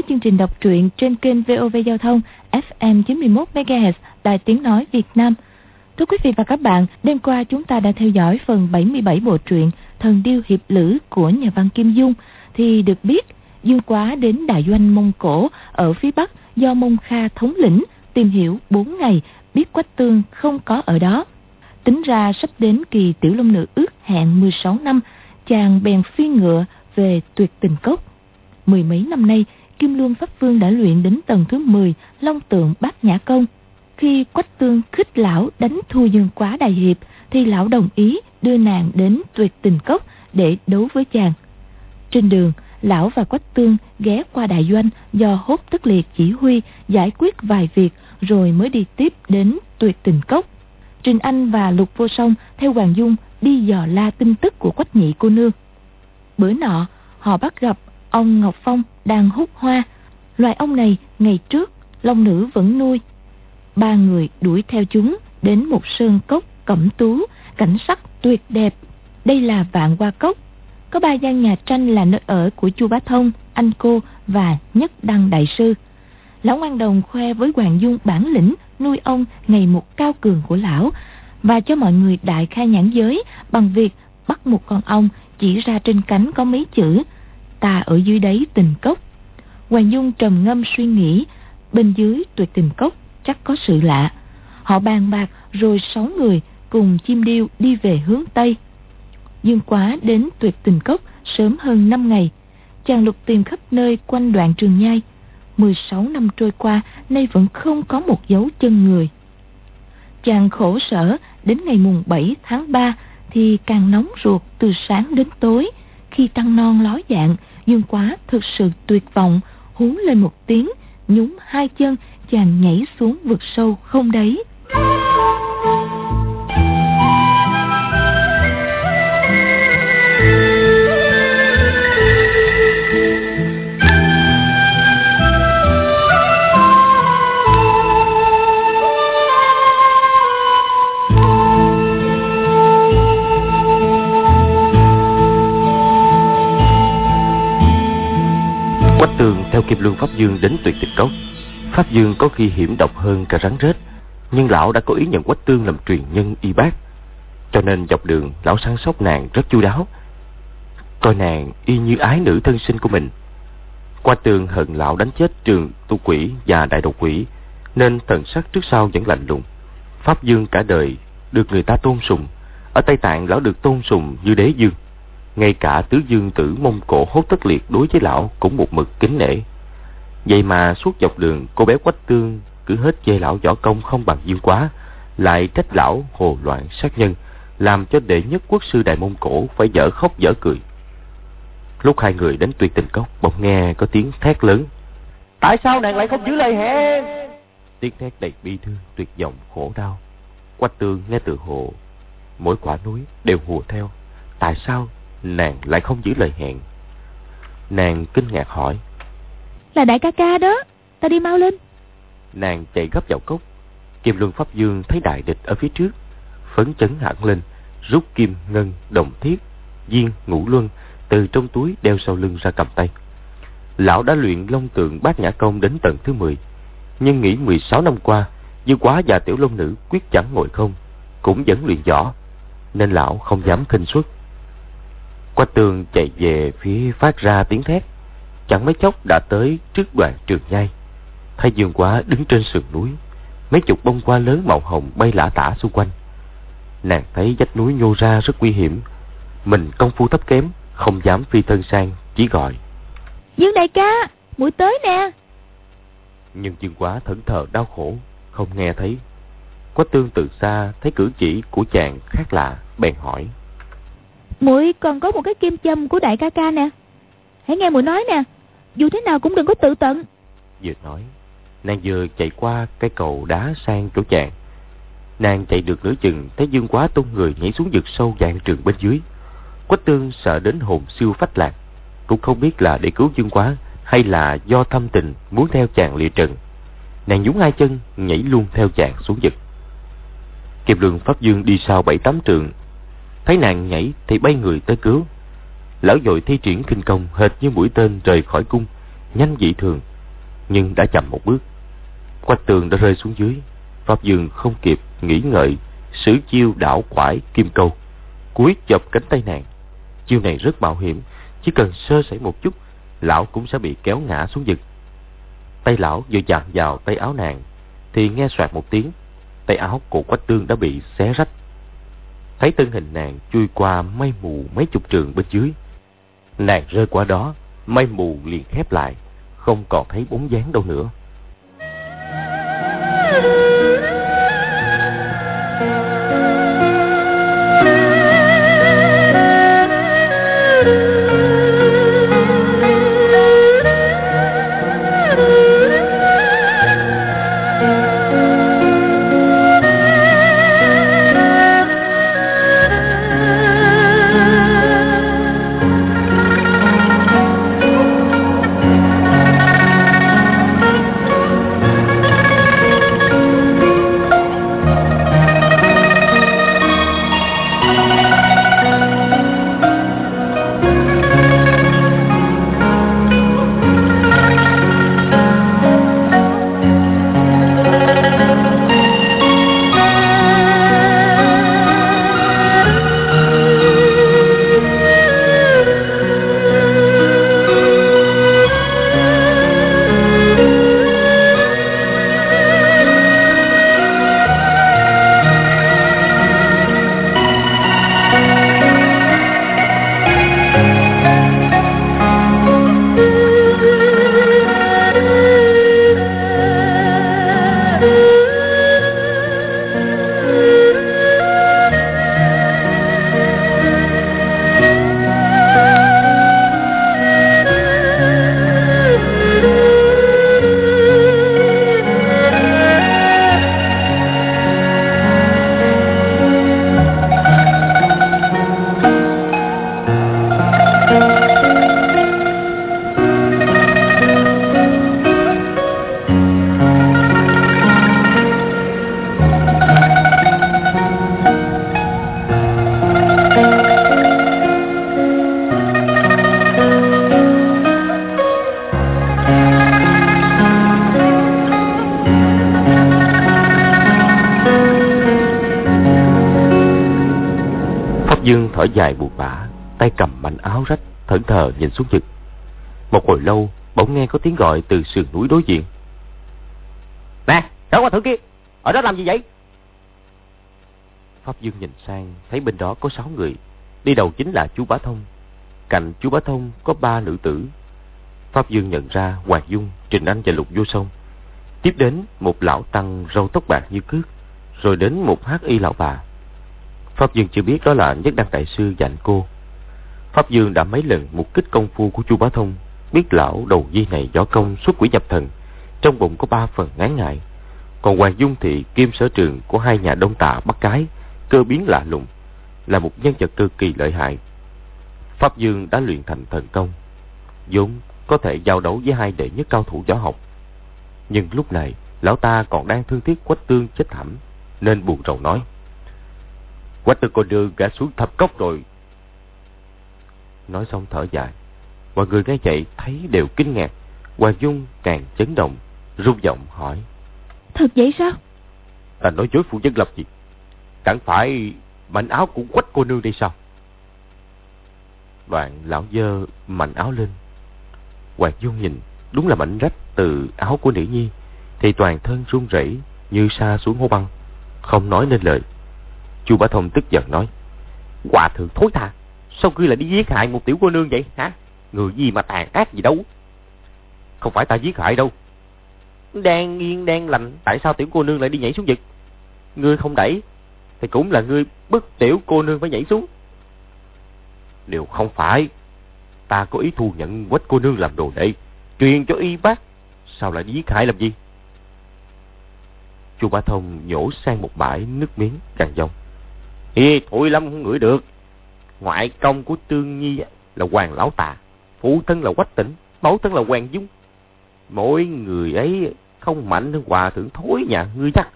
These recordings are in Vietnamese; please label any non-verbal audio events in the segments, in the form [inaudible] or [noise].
với chương trình đọc truyện trên kênh VOV Giao thông FM 91 MHz Đài Tiếng nói Việt Nam. Thưa quý vị và các bạn, đêm qua chúng ta đã theo dõi phần 77 bộ truyện Thần điêu hiệp lữ của nhà văn Kim Dung thì được biết Dương Quá đến đại doanh Mông Cổ ở phía Bắc do Mông Kha thống lĩnh tìm hiểu 4 ngày biết Quách Tương không có ở đó. Tính ra sắp đến kỳ tiểu long nữ ước hẹn 16 năm, chàng bèn phi ngựa về tuyệt tình cốc. Mười mấy năm nay, Kim Luân Pháp Vương đã luyện đến tầng thứ 10 Long Tượng Bát Nhã Công. Khi Quách Tương khích lão đánh thua Dương Quá Đại Hiệp, thì lão đồng ý đưa nàng đến tuyệt tình cốc để đấu với chàng. Trên đường, lão và Quách Tương ghé qua đại doanh do hốt tức liệt chỉ huy giải quyết vài việc rồi mới đi tiếp đến tuyệt tình cốc. Trình Anh và Lục Vô Song theo Hoàng Dung đi dò la tin tức của Quách Nhị cô nương. Bữa nọ, họ bắt gặp ông Ngọc Phong đang hút hoa. Loài ong này ngày trước Long Nữ vẫn nuôi. Ba người đuổi theo chúng đến một sơn cốc cẩm tú, cảnh sắc tuyệt đẹp. Đây là Vạn Hoa Cốc. Có ba gian nhà tranh là nơi ở của Chu Bá Thông, anh cô và Nhất Đăng Đại Sư. Lão Ngoan Đồng khoe với Hoàng Dung bản lĩnh nuôi ông ngày một cao cường của lão và cho mọi người đại khai nhãn giới bằng việc bắt một con ong chỉ ra trên cánh có mấy chữ ta ở dưới đấy tình cốc. Hoàng Dung trầm ngâm suy nghĩ, bên dưới tuyệt tình cốc chắc có sự lạ. Họ bàn bạc rồi sáu người cùng chim điêu đi về hướng Tây. Dương Quá đến tuyệt tình cốc sớm hơn 5 ngày. Chàng lục tìm khắp nơi quanh đoạn trường nhai. 16 năm trôi qua, nay vẫn không có một dấu chân người. Chàng khổ sở đến ngày mùng 7 tháng 3 thì càng nóng ruột từ sáng đến tối. Khi tăng non ló dạng, Dương Quá thực sự tuyệt vọng, hú lên một tiếng, nhúng hai chân, chàng nhảy xuống vực sâu không đấy. Tường theo Kim Luân Pháp Dương đến tuyệt tịch cốc. Pháp Dương có khi hiểm độc hơn cả rắn rết, nhưng lão đã có ý nhận Quách Tương làm truyền nhân y bác. Cho nên dọc đường lão săn sóc nàng rất chu đáo, coi nàng y như ái nữ thân sinh của mình. qua Tương hận lão đánh chết trường tu quỷ và đại độc quỷ, nên thần sắc trước sau vẫn lạnh lùng. Pháp Dương cả đời được người ta tôn sùng, ở Tây Tạng lão được tôn sùng như đế dương. Ngay cả tứ dương tử Mông Cổ hốt tất liệt đối với lão cũng một mực kính nể. Vậy mà suốt dọc đường cô bé Quách Tương cứ hết chê lão võ công không bằng dương quá, lại trách lão hồ loạn sát nhân, làm cho đệ nhất quốc sư Đại Mông Cổ phải dở khóc dở cười. Lúc hai người đến tuyệt tình cốc, bỗng nghe có tiếng thét lớn. Tại sao nàng lại không giữ lời hẹn? Tiếng thét đầy bi thương, tuyệt vọng, khổ đau. Quách Tương nghe từ hồ, mỗi quả núi đều hùa theo. Tại sao nàng lại không giữ lời hẹn? Nàng kinh ngạc hỏi. Là đại ca ca đó Ta đi mau lên Nàng chạy gấp vào cốc Kim Luân Pháp Dương thấy đại địch ở phía trước Phấn chấn hẳn lên Rút kim ngân đồng thiết Viên ngũ luân Từ trong túi đeo sau lưng ra cầm tay Lão đã luyện long tượng bát nhã công đến tầng thứ 10 Nhưng nghĩ 16 năm qua Dư quá và tiểu long nữ quyết chẳng ngồi không Cũng vẫn luyện võ Nên lão không dám khinh suất Quách tường chạy về phía phát ra tiếng thét Chẳng mấy chốc đã tới trước đoàn trường nhai. Thái dương quá đứng trên sườn núi Mấy chục bông hoa lớn màu hồng bay lả tả xung quanh. Nàng thấy vách núi nhô ra rất nguy hiểm Mình công phu thấp kém Không dám phi thân sang Chỉ gọi. Dương đại ca muội tới nè. Nhưng dương quá thẫn thờ đau khổ Không nghe thấy. Quách tương từ xa thấy cử chỉ của chàng khác lạ Bèn hỏi muội còn có một cái kim châm của đại ca ca nè. Hãy nghe muội nói nè. Dù thế nào cũng đừng có tự tận. Vừa nói, Nàng vừa chạy qua cái cầu đá sang chỗ chàng. Nàng chạy được nửa chừng, Thấy dương quá tung người nhảy xuống vực sâu dạng trường bên dưới. Quách tương sợ đến hồn siêu phách lạc, Cũng không biết là để cứu dương quá Hay là do thâm tình muốn theo chàng lìa trần. Nàng nhúng hai chân, Nhảy luôn theo chàng xuống vực. Kịp lượng Pháp Dương đi sau bảy tám trường Thấy nàng nhảy thì bay người tới cứu Lão dội thi triển kinh công hệt như mũi tên rời khỏi cung, nhanh dị thường, nhưng đã chậm một bước. Quách tường đã rơi xuống dưới, Pháp Dương không kịp nghĩ ngợi, sử chiêu đảo quải kim câu, cuối chộp cánh tay nàng. Chiêu này rất mạo hiểm, chỉ cần sơ sẩy một chút, lão cũng sẽ bị kéo ngã xuống vực. Tay lão vừa chạm vào tay áo nàng, thì nghe soạt một tiếng, tay áo của Quách Tương đã bị xé rách. Thấy thân hình nàng chui qua mây mù mấy chục trường bên dưới. Nàng rơi qua đó, mây mù liền khép lại, không còn thấy bóng dáng đâu nữa. Dài buồn bã, tay cầm mảnh áo rách, thẫn thờ nhìn xuống vực. Một hồi lâu, bỗng nghe có tiếng gọi từ sườn núi đối diện. Nè, trở qua thử kia, ở đó làm gì vậy? Pháp Dương nhìn sang, thấy bên đó có sáu người. Đi đầu chính là chú Bá Thông. Cạnh chú Bá Thông có ba nữ tử. Pháp Dương nhận ra Hoàng Dung, Trình Anh và Lục Vô Sông. Tiếp đến một lão tăng râu tóc bạc như cước, rồi đến một hát y lão bà. Pháp Dương chưa biết đó là nhất đăng đại sư dạy cô. Pháp Dương đã mấy lần mục kích công phu của chu Bá Thông, biết lão đầu di này võ công xuất quỷ nhập thần, trong bụng có ba phần ngán ngại. Còn Hoàng Dung thì kim sở trường của hai nhà đông tạ bắt cái, cơ biến lạ lùng, là một nhân vật cực kỳ lợi hại. Pháp Dương đã luyện thành thần công, vốn có thể giao đấu với hai đệ nhất cao thủ võ học. Nhưng lúc này, lão ta còn đang thương tiếc quách tương chết thảm, nên buồn rầu nói. Quách tư cô nương gã xuống thập cốc rồi. Nói xong thở dài. Mọi người nghe vậy thấy đều kinh ngạc. Hoàng Dung càng chấn động, rung giọng hỏi. Thật vậy sao? Ta nói dối phụ dân lập gì? Chẳng phải mảnh áo của quách cô nương đây sao? Đoạn lão dơ mảnh áo lên. Hoàng Dung nhìn, đúng là mảnh rách từ áo của nữ nhi, thì toàn thân run rẩy như sa xuống hố băng, không nói nên lời. Chu Bá Thông tức giận nói. Hòa thượng thối tha, sao ngươi lại đi giết hại một tiểu cô nương vậy hả? Người gì mà tàn ác gì đâu. Không phải ta giết hại đâu. Đang yên đang lành, tại sao tiểu cô nương lại đi nhảy xuống vực? Ngươi không đẩy, thì cũng là ngươi bức tiểu cô nương phải nhảy xuống. Điều không phải, ta có ý thu nhận quách cô nương làm đồ đệ, truyền cho y bác, sao lại đi giết hại làm gì? Chu Bá Thông nhổ sang một bãi nước miếng càng dòng. Ê, thổi lắm không ngửi được. Ngoại công của Tương Nhi là Hoàng Lão Tà, phụ thân là Quách Tĩnh, mẫu thân là Hoàng Dung. Mỗi người ấy không mạnh hơn hòa thượng thối nhà ngươi chắc.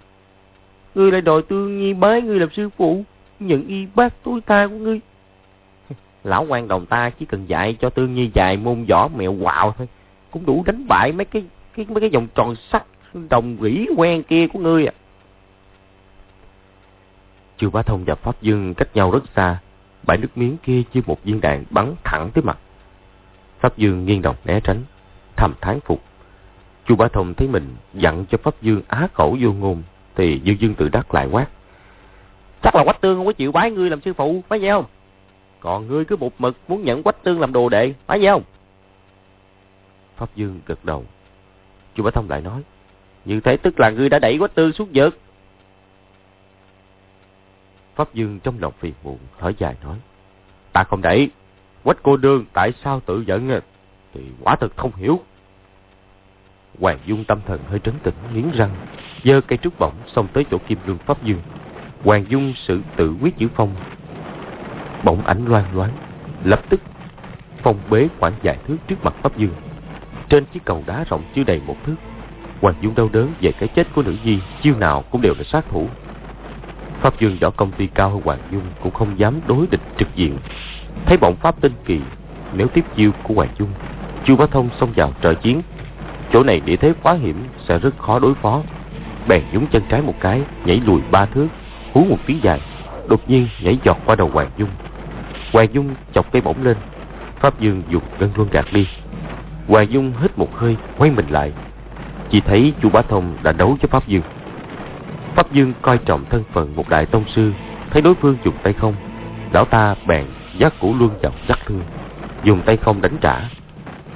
Ngươi lại đòi Tương Nhi bái ngươi làm sư phụ, nhận y bác tối ta của ngươi. [laughs] lão quan đồng ta chỉ cần dạy cho tương nhi dài môn võ mẹo quạo thôi cũng đủ đánh bại mấy cái cái mấy cái vòng tròn sắt đồng rỉ quen kia của ngươi à Chu Bá Thông và Pháp Dương cách nhau rất xa, bãi nước miếng kia như một viên đạn bắn thẳng tới mặt. Pháp Dương nghiêng đầu né tránh, thầm thán phục. Chu Bá Thông thấy mình dặn cho Pháp Dương á khẩu vô ngôn, thì Dương Dương tự đắc lại quát. Chắc là Quách Tương không có chịu bái ngươi làm sư phụ, phải vậy không? Còn ngươi cứ một mực muốn nhận Quách Tương làm đồ đệ, phải vậy không? Pháp Dương gật đầu. Chu Bá Thông lại nói. Như thế tức là ngươi đã đẩy Quách Tương xuống vực. Pháp Dương trong lòng phiền muộn, thở dài nói. Ta không đẩy. Quách cô đương tại sao tự giận? À? Thì quả thực không hiểu. Hoàng Dung tâm thần hơi trấn tĩnh, nghiến răng, giơ cây trúc bổng xông tới chỗ Kim Lương Pháp Dương. Hoàng Dung sự tự quyết giữ phong. Bỗng ảnh loan loáng, lập tức phong bế khoảng vài thước trước mặt Pháp Dương. Trên chiếc cầu đá rộng chưa đầy một thước, Hoàng Dung đau đớn về cái chết của nữ di, chiêu nào cũng đều là sát thủ. Pháp Dương võ công ty cao hơn Hoàng Dung cũng không dám đối địch trực diện. Thấy bọn Pháp tinh kỳ, nếu tiếp chiêu của Hoàng Dung, Chu Bá Thông xông vào trợ chiến. Chỗ này địa thế quá hiểm sẽ rất khó đối phó. Bèn nhúng chân trái một cái, nhảy lùi ba thước, hú một tiếng dài, đột nhiên nhảy giọt qua đầu Hoàng Dung. Hoàng Dung chọc cây bổng lên, Pháp Dương dùng gân luân gạt đi. Hoàng Dung hít một hơi, quay mình lại. Chỉ thấy Chu Bá Thông đã đấu với Pháp Dương. Pháp Dương coi trọng thân phận một đại tông sư, thấy đối phương dùng tay không, lão ta bèn giác củ luân vào dắt thương, dùng tay không đánh trả.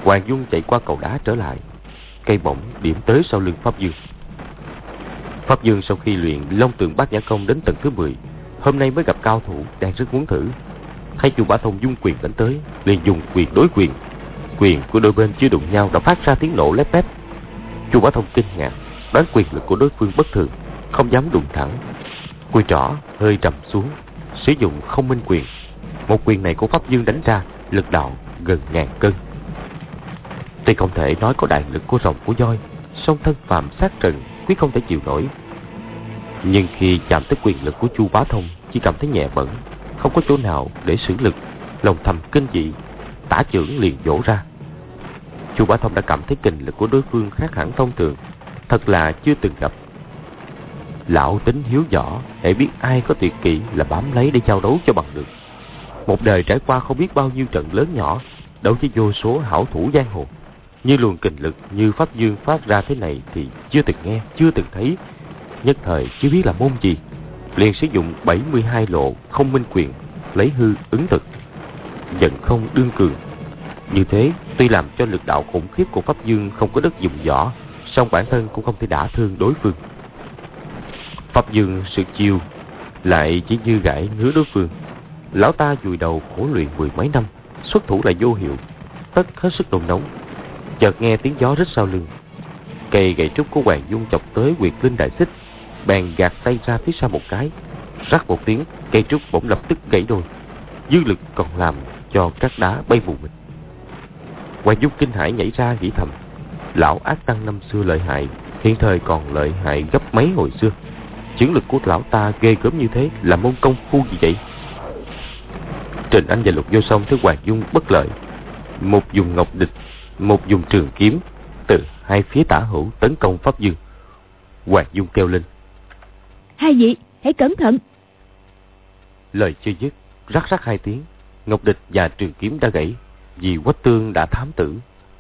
Hoàng Dung chạy qua cầu đá trở lại, cây bổng điểm tới sau lưng Pháp Dương. Pháp Dương sau khi luyện Long Tường Bát Nhã Công đến tầng thứ 10, hôm nay mới gặp cao thủ đang rất muốn thử. Thấy Chu Bá Thông dung quyền đánh tới, liền dùng quyền đối quyền. Quyền của đôi bên chưa đụng nhau đã phát ra tiếng nổ lép bép. Chu Bá Thông kinh ngạc, đoán quyền lực của đối phương bất thường, không dám đụng thẳng. Cùi trỏ hơi trầm xuống, sử dụng không minh quyền. Một quyền này của Pháp Dương đánh ra, lực đạo gần ngàn cân. Tuy không thể nói có đại lực của rồng của voi, song thân phạm sát trần quyết không thể chịu nổi. Nhưng khi chạm tới quyền lực của Chu Bá Thông, chỉ cảm thấy nhẹ bẩn, không có chỗ nào để sử lực, lòng thầm kinh dị, tả trưởng liền vỗ ra. Chu Bá Thông đã cảm thấy kình lực của đối phương khác hẳn thông thường, thật là chưa từng gặp Lão tính hiếu võ, để biết ai có tuyệt kỹ là bám lấy để giao đấu cho bằng được. Một đời trải qua không biết bao nhiêu trận lớn nhỏ, đấu với vô số hảo thủ giang hồ. Như luồng kình lực như Pháp Dương phát ra thế này thì chưa từng nghe, chưa từng thấy. Nhất thời chưa biết là môn gì. Liền sử dụng 72 lộ không minh quyền, lấy hư ứng thực. Giận không đương cường. Như thế, tuy làm cho lực đạo khủng khiếp của Pháp Dương không có đất dùng võ, song bản thân cũng không thể đả thương đối phương. Pháp Dương sự chiêu lại chỉ như gãi ngứa đối phương. Lão ta vùi đầu khổ luyện mười mấy năm, xuất thủ lại vô hiệu, tất hết sức đồn nóng. Chợt nghe tiếng gió rít sau lưng. Cây gậy trúc của Hoàng Dung chọc tới quyệt linh đại xích, bèn gạt tay ra phía sau một cái. Rắc một tiếng, cây trúc bỗng lập tức gãy đôi. Dư lực còn làm cho các đá bay mù mịt. Hoàng Dung kinh hãi nhảy ra nghĩ thầm. Lão ác tăng năm xưa lợi hại, hiện thời còn lợi hại gấp mấy hồi xưa. Chiến lực của lão ta ghê gớm như thế là môn công phu gì vậy? Trình Anh và Lục Vô Song thấy Hoàng Dung bất lợi. Một dùng ngọc địch, một dùng trường kiếm, từ hai phía tả hữu tấn công Pháp Dương. Hoàng Dung kêu lên. Hai vị, hãy cẩn thận. Lời chưa dứt, rắc rắc hai tiếng, ngọc địch và trường kiếm đã gãy. Vì quách tương đã thám tử,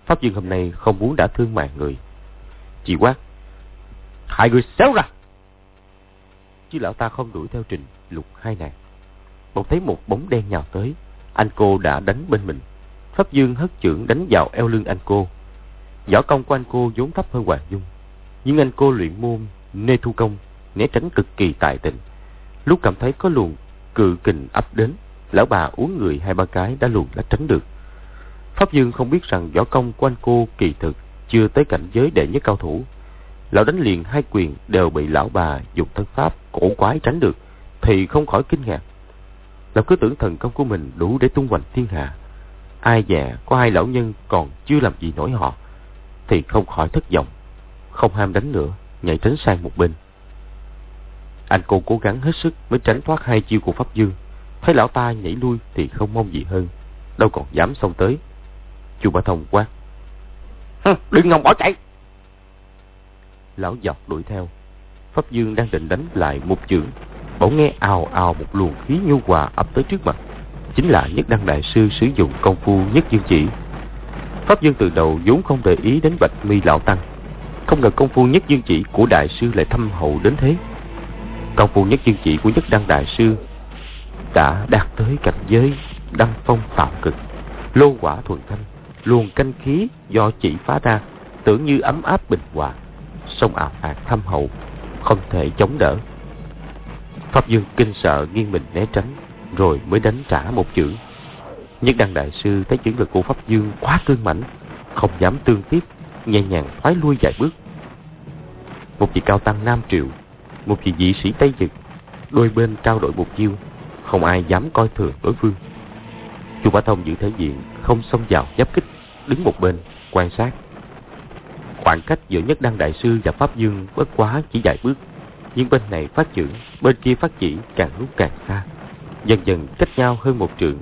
Pháp Dương hôm nay không muốn đã thương mạng người. Chỉ quát. Hai người xéo ra! Chứ lão ta không đuổi theo trình lục hai nàng. Bỗng thấy một bóng đen nhào tới. Anh cô đã đánh bên mình. Pháp dương hất chưởng đánh vào eo lưng anh cô. Võ công của anh cô vốn thấp hơn hoàng dung. Nhưng anh cô luyện môn, nê thu công, né tránh cực kỳ tài tình. Lúc cảm thấy có luồng cự kình ập đến, lão bà uống người hai ba cái đã luồn đã tránh được. Pháp dương không biết rằng võ công của anh cô kỳ thực chưa tới cảnh giới đệ nhất cao thủ lão đánh liền hai quyền đều bị lão bà dùng thân pháp cổ quái tránh được, thì không khỏi kinh ngạc lão cứ tưởng thần công của mình đủ để tung hoành thiên hạ ai dè có hai lão nhân còn chưa làm gì nổi họ, thì không khỏi thất vọng, không ham đánh nữa, nhảy tránh sang một bên anh cô cố gắng hết sức mới tránh thoát hai chiêu của pháp dương thấy lão ta nhảy lui thì không mong gì hơn, đâu còn dám xông tới. Chu Bá Thông quát. Đừng ngòng bỏ chạy. Lão dọc đuổi theo. Pháp Dương đang định đánh lại một chưởng. Bỗng nghe ào ào một luồng khí nhu hòa ập tới trước mặt. Chính là Nhất Đăng Đại Sư sử dụng công phu Nhất Dương Chỉ. Pháp Dương từ đầu vốn không để ý đến Bạch Mi Lão Tăng. Không ngờ công phu Nhất Dương Chỉ của Đại Sư lại thâm hậu đến thế. Công phu Nhất Dương Chỉ của Nhất Đăng Đại Sư đã đạt tới cảnh giới đăng phong tạo cực, lô quả thuần thanh, luồng canh khí do chỉ phá ra, tưởng như ấm áp bình hòa sông ảo ạt thâm hậu, không thể chống đỡ. Pháp dương kinh sợ nghiêng mình né tránh, rồi mới đánh trả một chữ. Nhất đăng đại sư thấy chữ lực của pháp dương quá cương mãnh, không dám tương tiếp, nhẹ nhàng thoái lui vài bước. Một vị cao tăng nam triệu một vị vị sĩ tây dực đôi bên trao đổi một chiêu, không ai dám coi thường đối phương. Chu bá thông giữ thể diện, không xông vào giáp kích, đứng một bên, quan sát khoảng cách giữa nhất đăng đại sư và pháp dương bất quá chỉ vài bước. Nhưng bên này phát trưởng, bên kia phát chỉ càng lúc càng xa. Dần dần cách nhau hơn một trượng.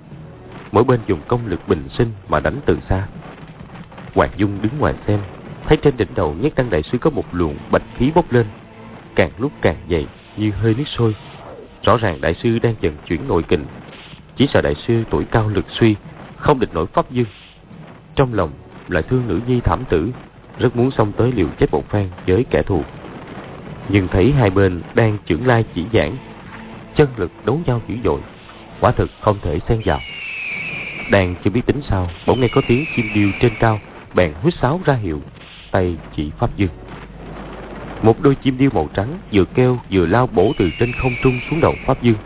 Mỗi bên dùng công lực bình sinh mà đánh từ xa. Hoàng dung đứng ngoài xem, thấy trên đỉnh đầu nhất đăng đại sư có một luồng bạch khí bốc lên. Càng lúc càng dày, như hơi nước sôi. Rõ ràng đại sư đang dần chuyển nội kình. Chỉ sợ đại sư tuổi cao lực suy, Không địch nổi pháp dương. Trong lòng lại thương nữ nhi thảm tử. Rất muốn xông tới liều chết một phen với kẻ thù Nhưng thấy hai bên đang trưởng lai chỉ giảng Chân lực đấu nhau dữ dội Quả thực không thể xen vào Đang chưa biết tính sao Bỗng nghe có tiếng chim điêu trên cao Bèn huýt sáo ra hiệu Tay chỉ pháp dương một đôi chim điêu màu trắng vừa kêu vừa lao bổ từ trên không trung xuống đầu Pháp Dương.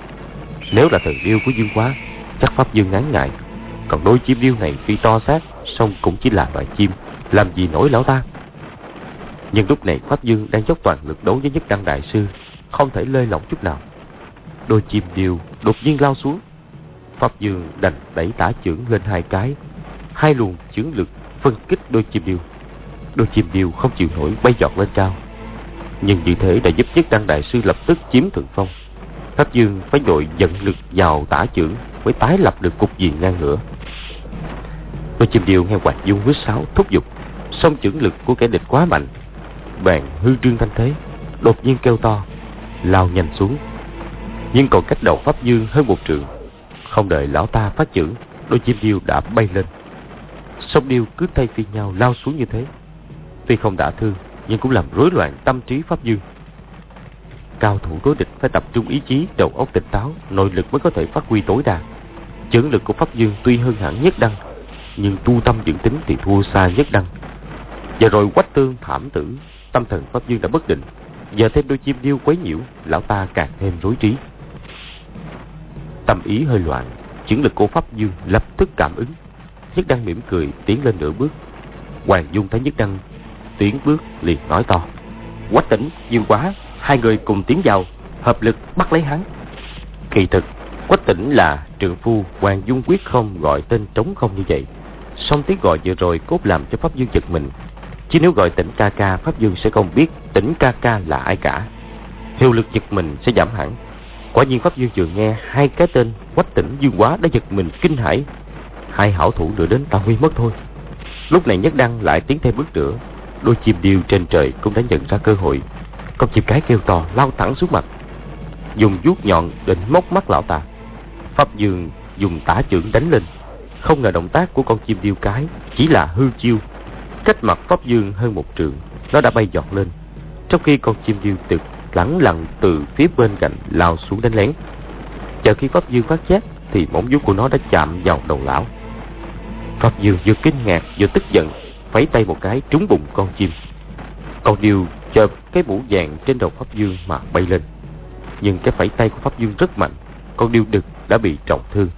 Nếu là thần điêu của Dương Quá, chắc Pháp Dương ngán ngại. Còn đôi chim điêu này tuy to xác, song cũng chỉ là loài chim, làm gì nổi lão ta. Nhưng lúc này Pháp Dương đang dốc toàn lực đấu với nhất đăng đại sư, không thể lơi lỏng chút nào. Đôi chim điều đột nhiên lao xuống. Pháp Dương đành đẩy tả chưởng lên hai cái, hai luồng chưởng lực phân kích đôi chim điều Đôi chim điều không chịu nổi bay giọt lên cao, nhưng như thế đã giúp nhất đăng đại sư lập tức chiếm thượng phong pháp dương phải dội dẫn lực vào tả chưởng mới tái lập được cục diện ngang ngửa đôi chim điều nghe quạt dung huyết sáo thúc giục song chưởng lực của kẻ địch quá mạnh, bèn hư trương thanh thế, đột nhiên kêu to, lao nhanh xuống. Nhưng còn cách đầu pháp dương hơn một trượng, không đợi lão ta phát chưởng đôi chim điêu đã bay lên. Song điêu cứ thay phiên nhau lao xuống như thế. Tuy không đả thương, nhưng cũng làm rối loạn tâm trí pháp dương. Cao thủ đối địch phải tập trung ý chí đầu óc tỉnh táo, nội lực mới có thể phát huy tối đa. Chưởng lực của pháp dương tuy hơn hẳn nhất đăng, nhưng tu tâm dưỡng tính thì thua xa nhất đăng và rồi quách tương thảm tử, tâm thần pháp dương đã bất định. Giờ thêm đôi chim điêu quấy nhiễu, lão ta càng thêm rối trí. Tâm ý hơi loạn, chiến lực của pháp dương lập tức cảm ứng. Nhất đăng mỉm cười, tiến lên nửa bước. Hoàng dung thấy nhất đăng, tiến bước liền nói to. Quách tỉnh dương quá, hai người cùng tiến vào, hợp lực bắt lấy hắn. Kỳ thực, quách tỉnh là trường phu, hoàng dung quyết không gọi tên trống không như vậy. Song tiếng gọi vừa rồi cốt làm cho pháp dương giật mình chứ nếu gọi tỉnh ca ca, pháp dương sẽ không biết tỉnh ca ca là ai cả. Hiệu lực giật mình sẽ giảm hẳn. Quả nhiên pháp dương vừa nghe hai cái tên quách tỉnh dương quá đã giật mình kinh hãi. Hai hảo thủ nữa đến ta huy mất thôi. Lúc này nhất đăng lại tiến thêm bước nữa. Đôi chim điêu trên trời cũng đã nhận ra cơ hội. Con chim cái kêu to lao thẳng xuống mặt. Dùng vuốt nhọn định móc mắt lão ta. Pháp dương dùng tả trưởng đánh lên. Không ngờ động tác của con chim điêu cái chỉ là hư chiêu cách mặt pháp dương hơn một trường nó đã bay giọt lên. Trong khi con chim điêu tực lẳng lặng từ phía bên cạnh lao xuống đánh lén. Chờ khi pháp dương phát giác, thì móng vuốt của nó đã chạm vào đầu lão. Pháp dương vừa kinh ngạc vừa tức giận, phẩy tay một cái trúng bụng con chim. Con điêu chợp cái mũ vàng trên đầu pháp dương mà bay lên. Nhưng cái phẩy tay của pháp dương rất mạnh, con điêu đực đã bị trọng thương.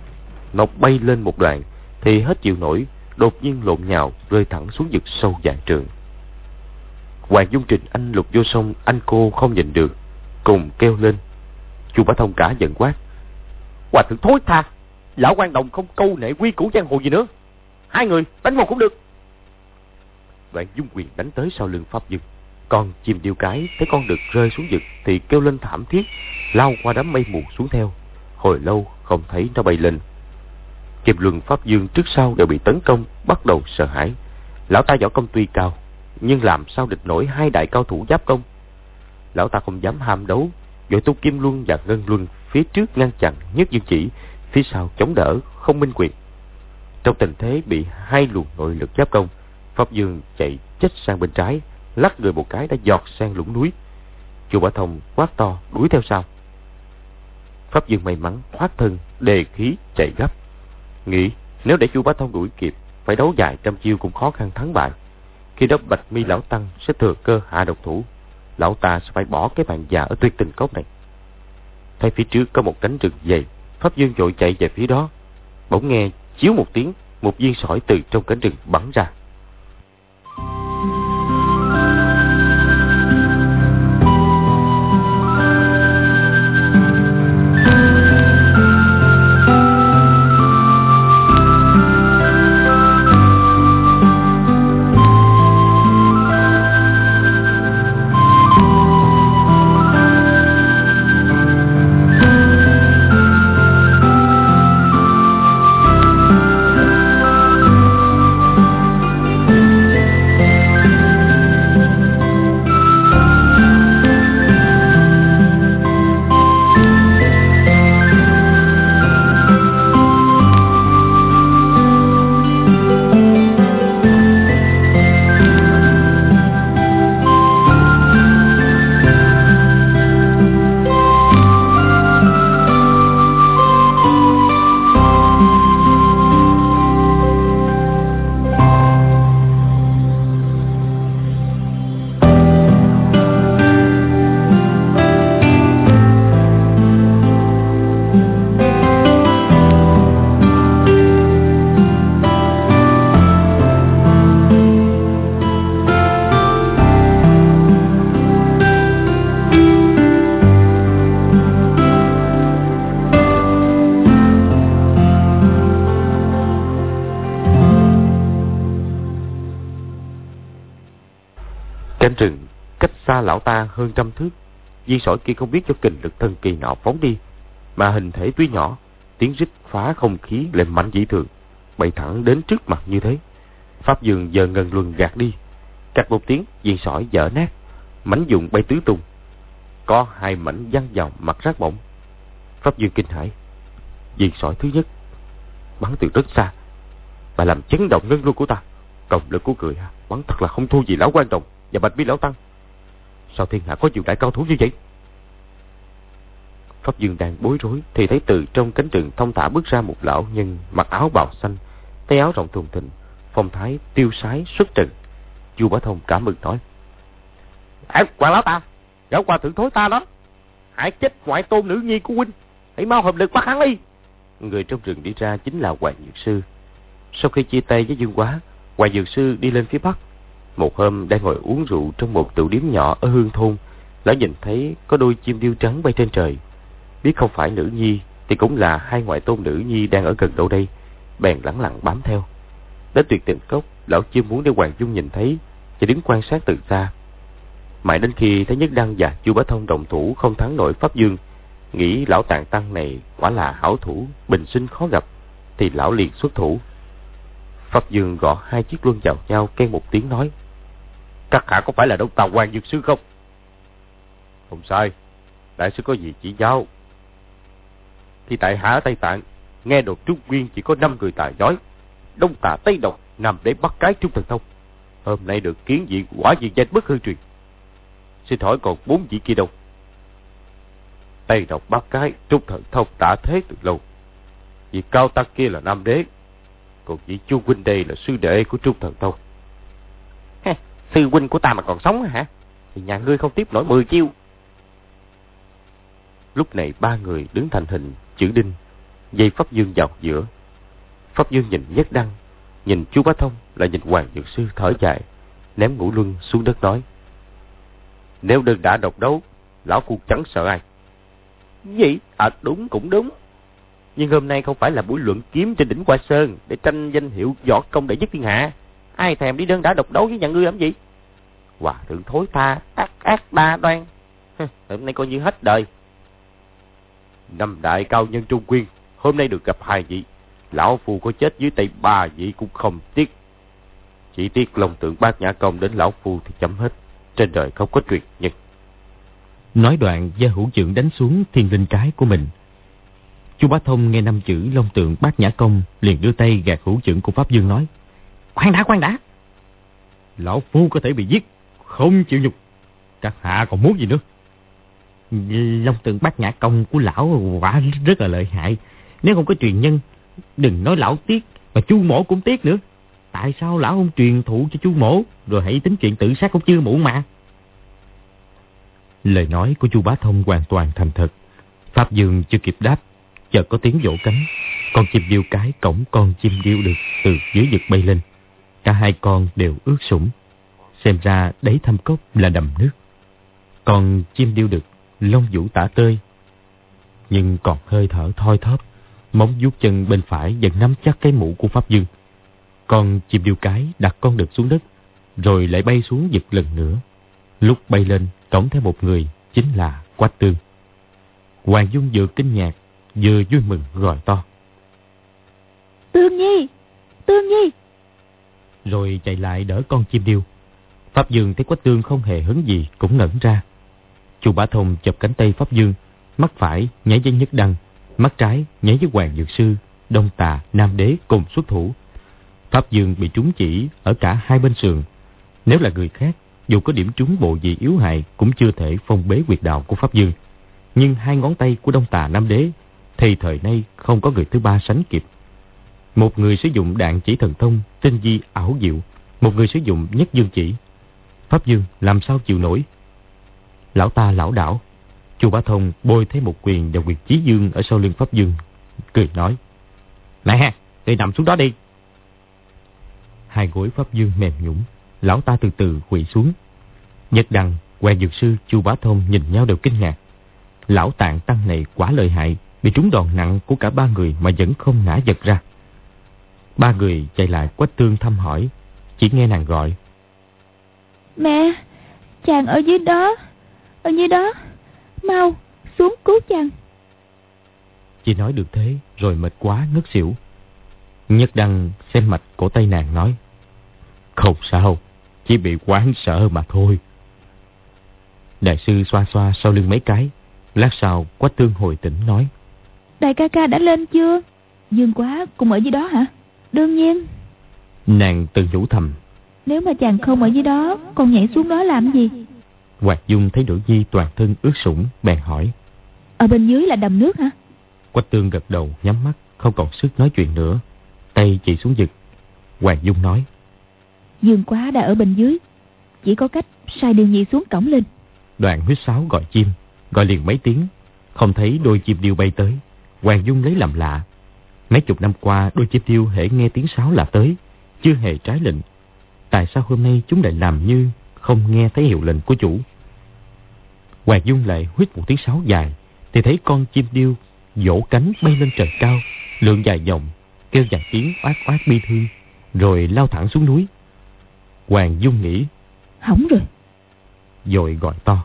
Nó bay lên một đoạn, thì hết chịu nổi đột nhiên lộn nhào, rơi thẳng xuống vực sâu dạng trường. Hoàng dung trình, anh lục vô sông anh cô không nhìn được, cùng kêu lên. Chu bá thông cả giận quát. Hòa thượng thối tha, lão quan đồng không câu nệ quy củ giang hồ gì nữa. Hai người, đánh một cũng được. Đoạn dung quyền đánh tới sau lưng pháp dương. Còn chim điêu cái, thấy con đực rơi xuống vực thì kêu lên thảm thiết, lao qua đám mây mù xuống theo. Hồi lâu không thấy nó bay lên. Kim Luân Pháp Dương trước sau đều bị tấn công, bắt đầu sợ hãi. Lão ta võ công tuy cao, nhưng làm sao địch nổi hai đại cao thủ giáp công. Lão ta không dám ham đấu, vội tu Kim Luân và Ngân Luân phía trước ngăn chặn nhất dương chỉ, phía sau chống đỡ, không minh quyền. Trong tình thế bị hai luồng nội lực giáp công, Pháp Dương chạy chết sang bên trái, lắc người một cái đã giọt sang lũng núi. Chu Bảo Thông quát to đuổi theo sau. Pháp Dương may mắn thoát thân, đề khí chạy gấp. Nghĩ nếu để Chu Bá Thông đuổi kịp, phải đấu dài trăm chiêu cũng khó khăn thắng bại. Khi đó Bạch Mi lão tăng sẽ thừa cơ hạ độc thủ, lão ta sẽ phải bỏ cái bàn già ở tuyệt tình cốc này. Thấy phía trước có một cánh rừng dày, Pháp Dương vội chạy về phía đó. Bỗng nghe chiếu một tiếng, một viên sỏi từ trong cánh rừng bắn ra. Cách xa lão ta hơn trăm thước. Viên sỏi kia không biết cho kình lực thần kỳ nọ phóng đi, mà hình thể tuy nhỏ, tiếng rít phá không khí lên mạnh dị thường, bay thẳng đến trước mặt như thế. Pháp dường giờ ngần luân gạt đi, cạch một tiếng, viên sỏi dở nát, mảnh dụng bay tứ tung. Có hai mảnh văng vào mặt rác bổng. Pháp dương kinh hãi. Viên sỏi thứ nhất, bắn từ rất xa, và làm chấn động ngân luân của ta. Cộng lực của cười, bắn thật là không thua gì lão quan trọng và bạch bi lão tăng. Sao thiên hạ có nhiều đại cao thủ như vậy? Pháp Dương đang bối rối, Thì thấy từ trong cánh rừng thông thả bước ra một lão nhân Mặc áo bào xanh, Tay áo rộng thùng thình, Phong thái tiêu sái, xuất trần. Chu Bá Thông cảm mừng nói Hãy quản lão ta, Gã qua thượng thối ta đó. Hãy chết ngoại tôn nữ nhi của huynh, Hãy mau hợp lực bắt hắn đi. Người trong rừng đi ra chính là Hoàng Dược Sư. Sau khi chia tay với Dương Quá Hoàng Dược Sư đi lên phía Bắc một hôm đang ngồi uống rượu trong một tụ điếm nhỏ ở hương thôn, lão nhìn thấy có đôi chim điêu trắng bay trên trời. Biết không phải nữ nhi thì cũng là hai ngoại tôn nữ nhi đang ở gần đâu đây, bèn lẳng lặng bám theo. Đến tuyệt tình cốc, lão chưa muốn để Hoàng Dung nhìn thấy, chỉ đứng quan sát từ xa. Mãi đến khi thấy Nhất Đăng và Chu Bá Thông đồng thủ không thắng nổi Pháp Dương, nghĩ lão tạng tăng này quả là hảo thủ, bình sinh khó gặp, thì lão liền xuất thủ. Pháp Dương gõ hai chiếc luân vào nhau, khen một tiếng nói. Các hạ có phải là đông tàu quan dược sư không? Không sai. Đại sư có gì chỉ giáo? Thì tại hạ ở Tây Tạng, nghe đồn Trung Nguyên chỉ có 5 người tài giỏi. Đông tà Tây Độc nằm để bắt cái Trung Thần Thông. Hôm nay được kiến diện quả diện danh bất hư truyền. Xin hỏi còn bốn vị kia đâu? Tây Độc bắt cái Trung Thần Thông đã thế từ lâu. Vị cao tăng kia là Nam Đế. Còn vị Chu Huynh đây là sư đệ của Trung Thần Thông. Sư huynh của ta mà còn sống hả? Thì nhà ngươi không tiếp nổi 10 chiêu. Lúc này ba người đứng thành hình, chữ đinh, dây Pháp Dương vào giữa. Pháp Dương nhìn Nhất Đăng, nhìn chú Bá Thông, lại nhìn Hoàng Dược Sư thở dài, ném ngũ luân xuống đất nói. Nếu đơn đã độc đấu, lão phu chẳng sợ ai. Gì? À đúng cũng đúng. Nhưng hôm nay không phải là buổi luận kiếm trên đỉnh Hoa Sơn để tranh danh hiệu võ công đệ nhất thiên hạ. Ai thèm đi đơn đã độc đấu với nhà ngươi làm gì? Hòa thượng thối tha, ác ác ba đoan. Hôm nay coi như hết đời. Năm đại cao nhân Trung Quyên, hôm nay được gặp hai vị. lão phu có chết dưới tay ba vị cũng không tiếc. Chỉ tiếc lòng tượng bác nhã công đến lão phu thì chấm hết. Trên đời không có truyền nhân. Nói đoạn gia hữu trưởng đánh xuống thiên linh cái của mình. Chu Bá Thông nghe năm chữ long tượng bát nhã công liền đưa tay gạt hữu trưởng của Pháp Dương nói. Khoan đã, khoan đã. Lão Phu có thể bị giết, không chịu nhục. Các hạ còn muốn gì nữa? Long tượng bát nhã công của lão quả rất là lợi hại. Nếu không có truyền nhân, đừng nói lão tiếc, mà chu mổ cũng tiếc nữa. Tại sao lão không truyền thụ cho chu mổ, rồi hãy tính chuyện tự sát cũng chưa muộn mà. Lời nói của chu Bá Thông hoàn toàn thành thật. Pháp Dương chưa kịp đáp, chợt có tiếng vỗ cánh. Con chim điêu cái cổng con chim điêu được từ dưới vực bay lên. Cả hai con đều ướt sũng. Xem ra đấy thăm cốc là đầm nước. Còn chim điêu đực, lông vũ tả tơi. Nhưng còn hơi thở thoi thóp. Móng vuốt chân bên phải dần nắm chắc cái mũ của Pháp Dương. Con chim điêu cái đặt con đực xuống đất. Rồi lại bay xuống giật lần nữa. Lúc bay lên, cổng theo một người, chính là Quách Tương. Hoàng Dung vừa kinh ngạc, vừa vui mừng gọi to. Tương Nhi! Tương Nhi! Rồi chạy lại đỡ con chim điêu. Pháp Dương thấy Quách Tương không hề hứng gì cũng ngẩn ra. Chu Bá Thông chụp cánh tay Pháp Dương, mắt phải nhảy với nhất đăng, mắt trái nhảy với Hoàng Dược Sư, Đông Tà, Nam Đế cùng xuất thủ. Pháp Dương bị trúng chỉ ở cả hai bên sườn. Nếu là người khác, dù có điểm trúng bộ gì yếu hại cũng chưa thể phong bế quyệt đạo của Pháp Dương. Nhưng hai ngón tay của Đông Tà Nam Đế thì thời nay không có người thứ ba sánh kịp. Một người sử dụng đạn chỉ thần thông, tinh di ảo diệu, một người sử dụng nhất dương chỉ. Pháp Dương làm sao chịu nổi? Lão ta lão đảo, chu Bá Thông bôi thấy một quyền và quyền chí dương ở sau lưng Pháp Dương, cười nói. Nè, đi nằm xuống đó đi. Hai gối Pháp Dương mềm nhũng, lão ta từ từ quỳ xuống. Nhật đằng Hoàng Dược Sư, chu Bá Thông nhìn nhau đều kinh ngạc. Lão tạng tăng này quá lợi hại, bị trúng đòn nặng của cả ba người mà vẫn không ngã giật ra. Ba người chạy lại quách tương thăm hỏi, chỉ nghe nàng gọi. Mẹ, chàng ở dưới đó, ở dưới đó, mau, xuống cứu chàng. Chỉ nói được thế, rồi mệt quá ngất xỉu. Nhất đăng xem mạch cổ tay nàng nói. Không sao, chỉ bị quán sợ mà thôi. Đại sư xoa xoa sau lưng mấy cái, lát sau quách tương hồi tỉnh nói. Đại ca ca đã lên chưa? Dương quá cùng ở dưới đó hả? Đương nhiên. Nàng tự nhủ thầm. Nếu mà chàng không ở dưới đó, còn nhảy xuống đó làm gì? Hoạt Dung thấy Đỗ Nhi toàn thân ướt sũng, bèn hỏi. Ở bên dưới là đầm nước hả? Quách tương gật đầu, nhắm mắt, không còn sức nói chuyện nữa. Tay chỉ xuống giật. Hoàng Dung nói. Dương quá đã ở bên dưới. Chỉ có cách sai điều nhi xuống cổng lên. Đoạn huyết sáo gọi chim, gọi liền mấy tiếng. Không thấy đôi chim điêu bay tới. Hoàng Dung lấy làm lạ. Mấy chục năm qua đôi chim điêu hễ nghe tiếng sáo là tới. Chưa hề trái lệnh. Tại sao hôm nay chúng lại làm như không nghe thấy hiệu lệnh của chủ? Hoàng Dung lại huyết một tiếng sáo dài. Thì thấy con chim điêu vỗ cánh bay lên trời cao. Lượng dài dòng kêu dài tiếng oát oát bi thương. Rồi lao thẳng xuống núi. Hoàng Dung nghĩ. Hỏng rồi. Rồi gọi to.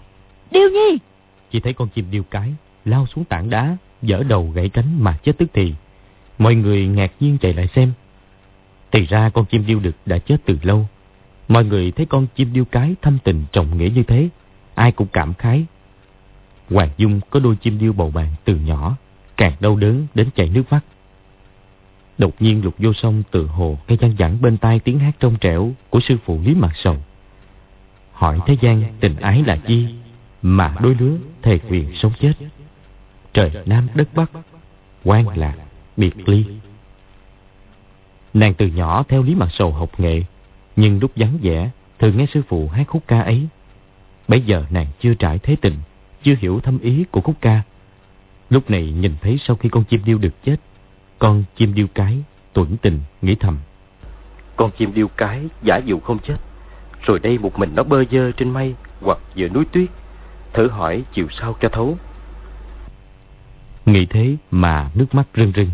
Điêu nhi. Chỉ thấy con chim điêu cái lao xuống tảng đá dở đầu gãy cánh mà chết tức thì. Mọi người ngạc nhiên chạy lại xem. Thì ra con chim điêu đực đã chết từ lâu. Mọi người thấy con chim điêu cái thâm tình trọng nghĩa như thế. Ai cũng cảm khái. Hoàng Dung có đôi chim điêu bầu bàn từ nhỏ. Càng đau đớn đến chảy nước mắt. Đột nhiên lục vô sông từ hồ nghe văng vẳng bên tai tiếng hát trong trẻo của sư phụ Lý Mạc Sầu. Hỏi thế gian tình ái là chi mà đôi lứa thề quyền sống chết trời Nam đất Bắc, quan lạc, biệt ly. Nàng từ nhỏ theo Lý Mặt Sầu học nghệ, nhưng lúc vắng vẻ, thường nghe sư phụ hát khúc ca ấy. Bây giờ nàng chưa trải thế tình, chưa hiểu thâm ý của khúc ca. Lúc này nhìn thấy sau khi con chim điêu được chết, con chim điêu cái tuẩn tình nghĩ thầm. Con chim điêu cái giả dụ không chết, rồi đây một mình nó bơ dơ trên mây hoặc giữa núi tuyết, thử hỏi chịu sao cho thấu. Nghĩ thế mà nước mắt rưng rưng.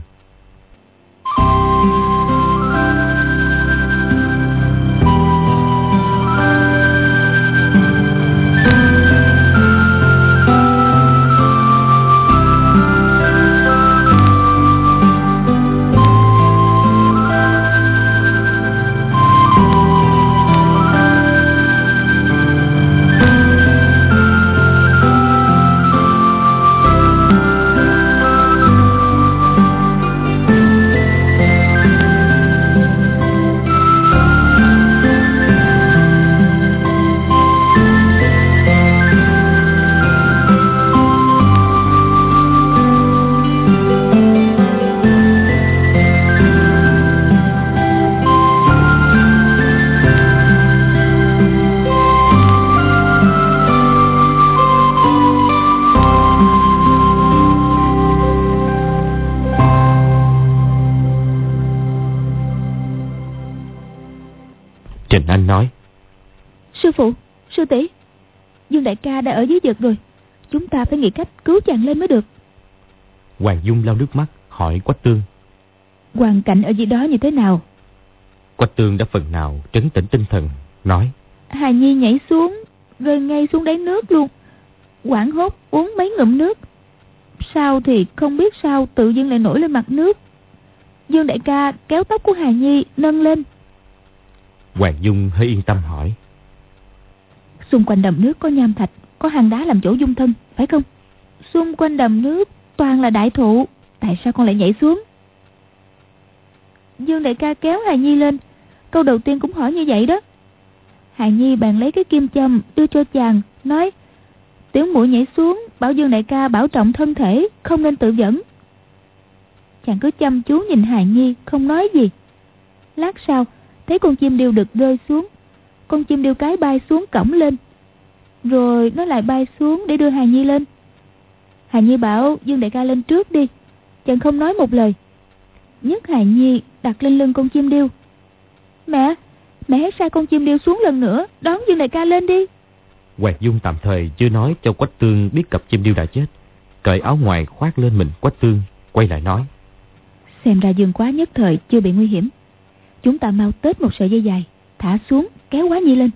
Lau nước mắt hỏi Quách Tương. Hoàn cảnh ở dưới đó như thế nào? Quách Tương đã phần nào trấn tĩnh tinh thần, nói. Hà Nhi nhảy xuống, rơi ngay xuống đáy nước luôn. Quảng hốt uống mấy ngụm nước. Sao thì không biết sao tự dưng lại nổi lên mặt nước. Dương đại ca kéo tóc của Hà Nhi nâng lên. Hoàng Dung hơi yên tâm hỏi. Xung quanh đầm nước có nham thạch, có hang đá làm chỗ dung thân, phải không? Xung quanh đầm nước toàn là đại thụ, tại sao con lại nhảy xuống? Dương đại ca kéo Hà Nhi lên, câu đầu tiên cũng hỏi như vậy đó. Hà Nhi bàn lấy cái kim châm đưa cho chàng, nói Tiểu mũi nhảy xuống, bảo Dương đại ca bảo trọng thân thể, không nên tự dẫn. Chàng cứ chăm chú nhìn Hà Nhi, không nói gì. Lát sau, thấy con chim điêu đực rơi xuống. Con chim điêu cái bay xuống cổng lên. Rồi nó lại bay xuống để đưa Hà Nhi lên. Hà Nhi bảo Dương đại ca lên trước đi. Chàng không nói một lời. Nhất Hà Nhi đặt lên lưng con chim điêu. Mẹ, mẹ hãy sai con chim điêu xuống lần nữa, đón Dương đại ca lên đi. Hoàng Dung tạm thời chưa nói cho Quách Tương biết cặp chim điêu đã chết. Cởi áo ngoài khoác lên mình Quách Tương, quay lại nói. Xem ra Dương quá nhất thời chưa bị nguy hiểm. Chúng ta mau tết một sợi dây dài, thả xuống, kéo quá nhi lên.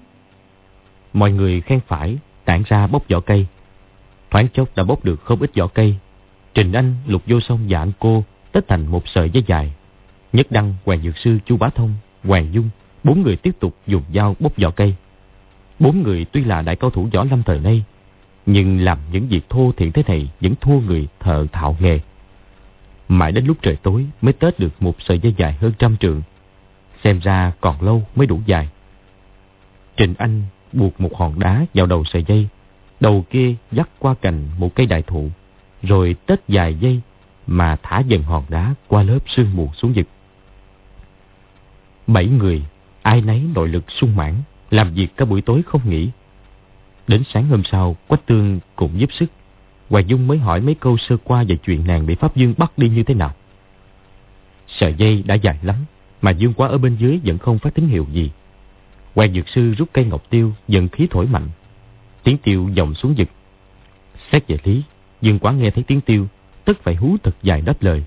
Mọi người khen phải, tản ra bốc vỏ cây. Thoáng chốc đã bốc được không ít vỏ cây. Trình Anh, Lục Vô Song và anh cô tết thành một sợi dây dài. Nhất Đăng, Hoàng Dược Sư, Chu Bá Thông, Hoàng Dung, bốn người tiếp tục dùng dao bóp vỏ cây. Bốn người tuy là đại cao thủ võ lâm thời nay, nhưng làm những việc thô thiện thế này vẫn thua người thợ thạo nghề. Mãi đến lúc trời tối mới tết được một sợi dây dài hơn trăm trượng. Xem ra còn lâu mới đủ dài. Trình Anh buộc một hòn đá vào đầu sợi dây, đầu kia dắt qua cành một cây đại thụ, rồi tết dài dây mà thả dần hòn đá qua lớp sương mù xuống vực. Bảy người, ai nấy nội lực sung mãn, làm việc cả buổi tối không nghỉ. Đến sáng hôm sau, Quách Tương cũng giúp sức. Hoàng Dung mới hỏi mấy câu sơ qua về chuyện nàng bị Pháp Dương bắt đi như thế nào. Sợi dây đã dài lắm, mà Dương quá ở bên dưới vẫn không phát tín hiệu gì. Hoàng Dược Sư rút cây ngọc tiêu, dần khí thổi mạnh. Tiếng tiêu dòng xuống vực. Xét về lý, Dương quá nghe thấy tiếng tiêu, tất phải hú thật dài đáp lời.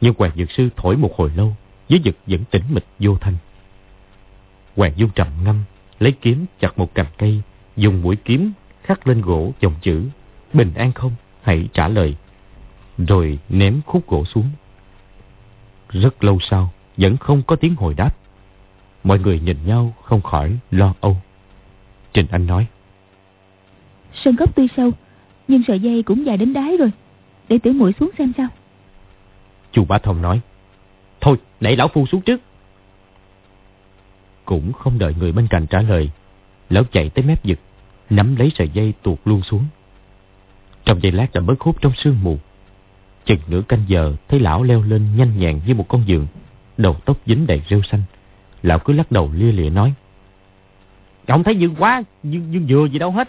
Nhưng Hoàng Dược Sư thổi một hồi lâu, dưới giật vẫn tĩnh mịch vô thanh. Hoàng Dung trầm ngâm, lấy kiếm chặt một cành cây, dùng mũi kiếm khắc lên gỗ dòng chữ Bình an không, hãy trả lời. Rồi ném khúc gỗ xuống. Rất lâu sau, vẫn không có tiếng hồi đáp. Mọi người nhìn nhau không khỏi lo âu. Trình Anh nói. Sân gốc tuy sâu, nhưng sợi dây cũng dài đến đáy rồi. Để tiểu muội xuống xem sao. Chu Bá Thông nói. Thôi, để lão phu xuống trước. Cũng không đợi người bên cạnh trả lời. Lão chạy tới mép vực, nắm lấy sợi dây tuột luôn xuống. Trong giây lát đã bớt hút trong sương mù. Chừng nửa canh giờ thấy lão leo lên nhanh nhẹn như một con giường, đầu tóc dính đầy rêu xanh. Lão cứ lắc đầu lia lịa nói. Không thấy dương quá, dương, dương vừa gì đâu hết.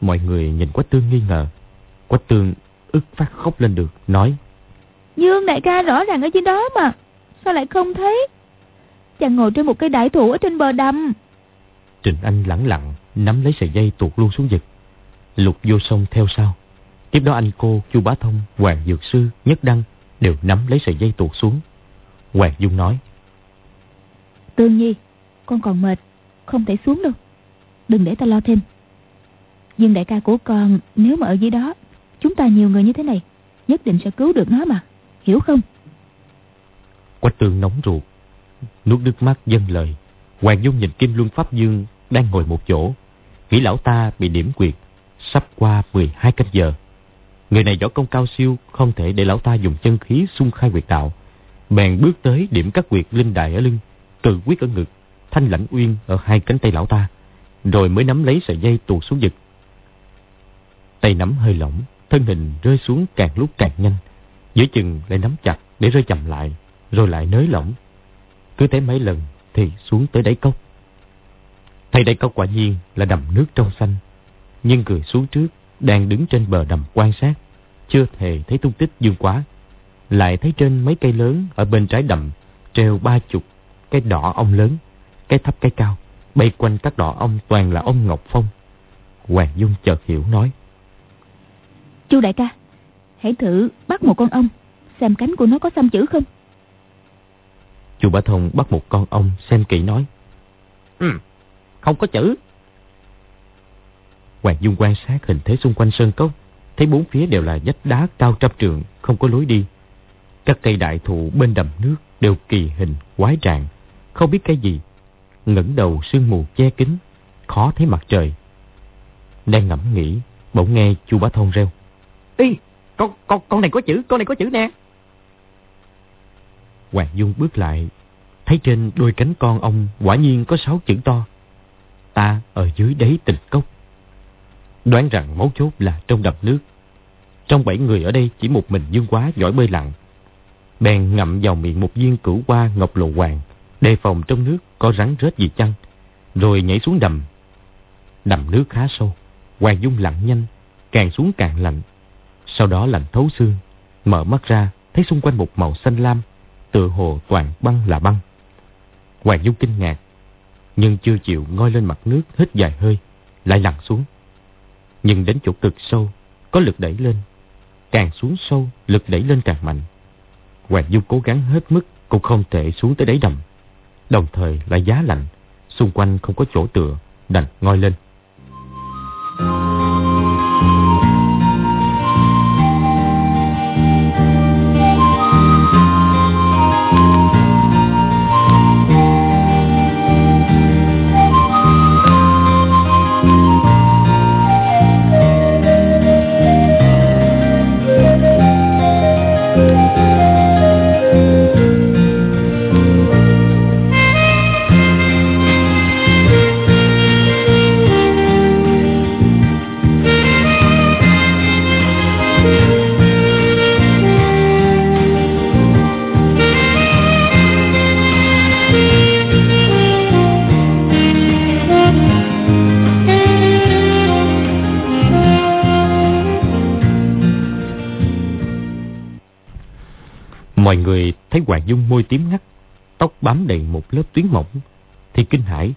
Mọi người nhìn Quách Tương nghi ngờ. Quách Tương ức phát khóc lên được, nói. Dương đại ca rõ ràng ở dưới đó mà, sao lại không thấy? Chàng ngồi trên một cây đại thụ ở trên bờ đầm. Trình Anh lẳng lặng, nắm lấy sợi dây tuột luôn xuống vực. Lục vô sông theo sau. Tiếp đó anh cô, chu Bá Thông, Hoàng Dược Sư, Nhất Đăng đều nắm lấy sợi dây tuột xuống. Hoàng Dung nói. Tương Nhi, con còn mệt, không thể xuống đâu. Đừng để ta lo thêm. Dương đại ca của con nếu mà ở dưới đó, chúng ta nhiều người như thế này, nhất định sẽ cứu được nó mà, hiểu không? Quách tương nóng ruột, nuốt nước mắt dâng lời. Hoàng Dung nhìn Kim Luân Pháp Dương đang ngồi một chỗ, nghĩ lão ta bị điểm quyệt, sắp qua 12 canh giờ. Người này võ công cao siêu, không thể để lão ta dùng chân khí xung khai quyệt đạo. Bèn bước tới điểm các quyệt linh đại ở lưng, cự quyết ở ngực, thanh lãnh uyên ở hai cánh tay lão ta, rồi mới nắm lấy sợi dây tuột xuống giật Tay nắm hơi lỏng, thân hình rơi xuống càng lúc càng nhanh, giữa chừng lại nắm chặt để rơi chậm lại, rồi lại nới lỏng. Cứ thế mấy lần thì xuống tới đáy cốc. Thấy đáy cốc quả nhiên là đầm nước trong xanh, nhưng người xuống trước đang đứng trên bờ đầm quan sát, chưa hề thấy tung tích dương quá. Lại thấy trên mấy cây lớn ở bên trái đầm treo ba chục cái đỏ ong lớn, cái thấp cái cao, bay quanh các đỏ ong toàn là ong Ngọc Phong. Hoàng Dung chợt hiểu nói. Chu đại ca, hãy thử bắt một con ong, xem cánh của nó có xăm chữ không. Chu Bá Thông bắt một con ong xem kỹ nói. Ừ, không có chữ. Hoàng Dung quan sát hình thế xung quanh sơn cốc, thấy bốn phía đều là vách đá cao trăm trượng, không có lối đi. Các cây đại thụ bên đầm nước đều kỳ hình, quái trạng, không biết cái gì. ngẩng đầu sương mù che kín, khó thấy mặt trời. Đang ngẫm nghĩ, bỗng nghe chu Bá Thông reo. Ý, con, con, con này có chữ, con này có chữ nè. Hoàng Dung bước lại, thấy trên đôi cánh con ông quả nhiên có sáu chữ to. Ta ở dưới đáy tình cốc. Đoán rằng mấu chốt là trong đầm nước. Trong bảy người ở đây chỉ một mình Dương Quá giỏi bơi lặn. Bèn ngậm vào miệng một viên cửu hoa ngọc lộ hoàng, đề phòng trong nước có rắn rết gì chăng, rồi nhảy xuống đầm. Đầm nước khá sâu, Hoàng Dung lặn nhanh, càng xuống càng lạnh. Sau đó lạnh thấu xương, mở mắt ra thấy xung quanh một màu xanh lam, tựa hồ toàn băng là băng. Hoàng Dung kinh ngạc, nhưng chưa chịu ngoi lên mặt nước hít dài hơi, lại lặn xuống. Nhưng đến chỗ cực sâu, có lực đẩy lên. Càng xuống sâu, lực đẩy lên càng mạnh. Hoàng Dung cố gắng hết mức cũng không thể xuống tới đáy đầm. Đồng thời lại giá lạnh, xung quanh không có chỗ tựa, đành ngoi lên. Mọi bám đầy một lớp tuyến mỏng, thì kinh hãi.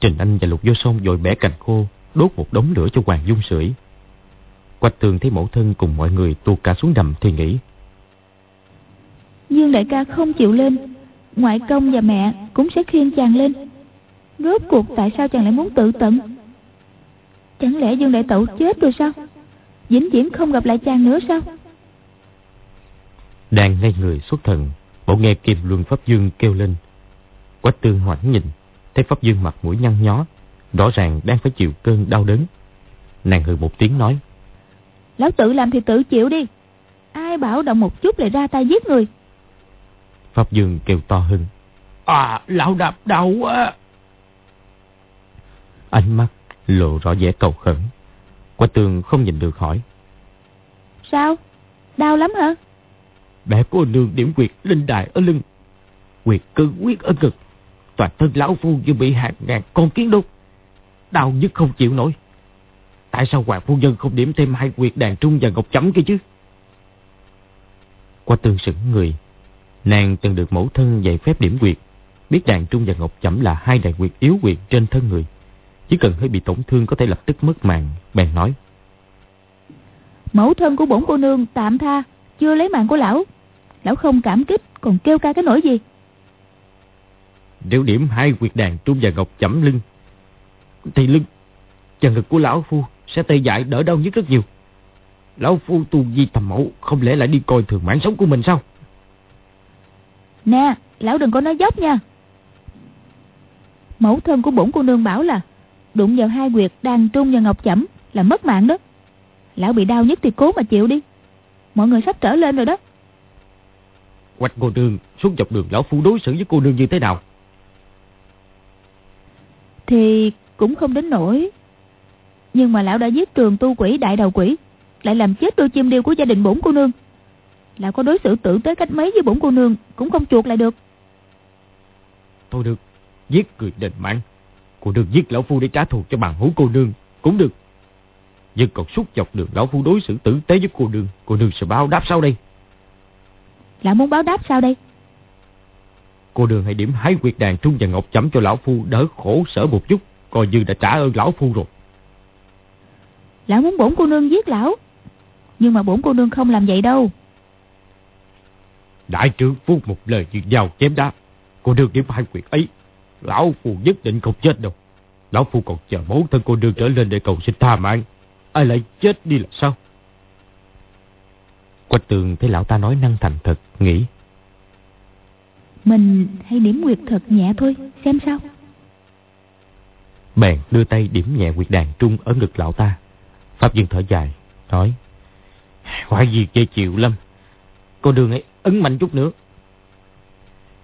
Trình Anh và Lục Vô Song dội bẻ cành khô, đốt một đống lửa cho Hoàng Dung sưởi. Quách tường thấy mẫu thân cùng mọi người tuột cả xuống đầm thì nghĩ. Dương đại ca không chịu lên, ngoại công và mẹ cũng sẽ khiêng chàng lên. Rốt cuộc tại sao chàng lại muốn tự tận? Chẳng lẽ Dương đại tẩu chết rồi sao? Vĩnh viễn không gặp lại chàng nữa sao? Đang ngay người xuất thần, bỗng nghe Kim Luân Pháp Dương kêu lên. Quách tương hoảng nhìn, thấy Pháp Dương mặt mũi nhăn nhó, rõ ràng đang phải chịu cơn đau đớn. Nàng hừ một tiếng nói. Lão tự làm thì tự chịu đi. Ai bảo động một chút lại ra tay giết người. Pháp Dương kêu to hơn. À, lão đạp đau quá. Ánh mắt lộ rõ vẻ cầu khẩn. Quách tương không nhìn được hỏi. Sao? Đau lắm hả? Bé cô nương điểm quyệt linh đài ở lưng. Quyệt cư quyết ở ngực. Toàn thân lão phu như bị hàng ngàn con kiến đốt. Đau nhất không chịu nổi. Tại sao hoàng phu nhân không điểm thêm hai quyệt đàn trung và ngọc chấm kia chứ? Qua tương sững người, nàng từng được mẫu thân dạy phép điểm quyệt. Biết đàn trung và ngọc chẩm là hai đàn quyệt yếu quyệt trên thân người. Chỉ cần hơi bị tổn thương có thể lập tức mất mạng, bèn nói. Mẫu thân của bổn cô nương tạm tha, chưa lấy mạng của lão. Lão không cảm kích, còn kêu ca cái nỗi gì? Nếu điểm hai quyệt đàn trung và ngọc chẩm lưng, thì lưng và ngực của lão phu sẽ tê dại đỡ đau nhất rất nhiều. Lão phu tu vi tầm mẫu, không lẽ lại đi coi thường mạng sống của mình sao? Nè, lão đừng có nói dốc nha. Mẫu thân của bổn cô nương bảo là đụng vào hai quyệt đàn trung và ngọc chẩm là mất mạng đó. Lão bị đau nhất thì cố mà chịu đi. Mọi người sắp trở lên rồi đó. Quạch cô nương xuống dọc đường lão phu đối xử với cô nương như thế nào? Thì cũng không đến nỗi. Nhưng mà lão đã giết trường tu quỷ đại đầu quỷ, lại làm chết đôi chim điêu của gia đình bổn cô nương. Lão có đối xử tử tế cách mấy với bổn cô nương cũng không chuột lại được. Thôi được, giết người đền mạng. Cô nương giết lão phu để trả thù cho bằng hữu cô nương cũng được. Nhưng còn suốt dọc đường lão phu đối xử tử tế với cô nương, cô nương sẽ báo đáp sau đây. Lão muốn báo đáp sao đây? Cô đường hãy điểm hái quyệt đàn trung và ngọc chấm cho lão phu đỡ khổ sở một chút. Coi như đã trả ơn lão phu rồi. Lão muốn bổn cô nương giết lão. Nhưng mà bổn cô nương không làm vậy đâu. Đại trưởng phu một lời như dao chém đá. Cô đường điểm hai quyệt ấy. Lão phu nhất định không chết đâu. Lão phu còn chờ mẫu thân cô đường trở lên để cầu xin tha mạng. Ai lại chết đi là sao? Quách tường thấy lão ta nói năng thành thật, nghĩ. Mình hãy điểm nguyệt thật nhẹ thôi, xem sao. Bèn đưa tay điểm nhẹ quyệt đàn trung ở ngực lão ta. Pháp Dương thở dài, nói. Quả gì chơi chịu lắm. Cô đường ấy ấn mạnh chút nữa.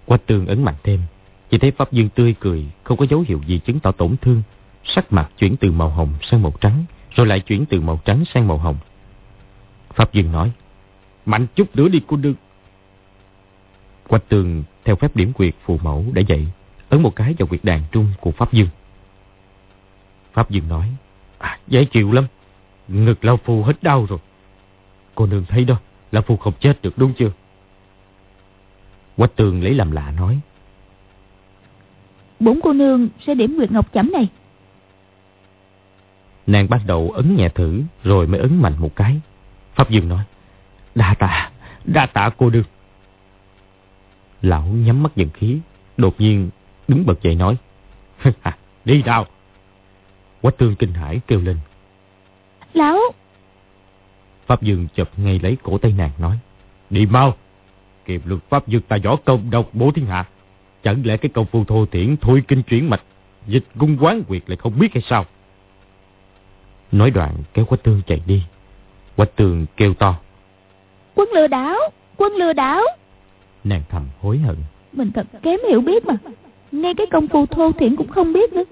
Quách tường ấn mạnh thêm. Chỉ thấy Pháp Dương tươi cười, không có dấu hiệu gì chứng tỏ tổn thương. Sắc mặt chuyển từ màu hồng sang màu trắng, rồi lại chuyển từ màu trắng sang màu hồng. Pháp Dương nói. Mạnh chút nữa đi cô đương. Quách tường theo phép điểm quyệt phù mẫu đã dậy, ấn một cái vào quyệt đàn trung của Pháp Dương. Pháp Dương nói, à, dễ chịu lắm, ngực Lao Phu hết đau rồi. Cô nương thấy đó, Lao Phu không chết được đúng chưa? Quách tường lấy làm lạ nói, Bốn cô nương sẽ điểm nguyệt ngọc chấm này. Nàng bắt đầu ấn nhẹ thử rồi mới ấn mạnh một cái. Pháp Dương nói, Đa tạ, đa tạ cô đương. Lão nhắm mắt dần khí, đột nhiên đứng bật dậy nói. [laughs] Đi nào. Quách tương kinh hãi kêu lên. Lão! Pháp Dương chụp ngay lấy cổ tay nàng nói. Đi mau. Kiềm luật Pháp Dương ta võ công độc bố thiên hạ. Chẳng lẽ cái công phu thô thiển thôi kinh chuyển mạch, dịch cung quán quyệt lại không biết hay sao? Nói đoạn kéo Quách Tương chạy đi. Quách Tương kêu to. Quân lừa đảo, quân lừa đảo. Nàng thầm hối hận. Mình thật kém hiểu biết mà. Ngay cái công phu thô thiển cũng không biết nữa.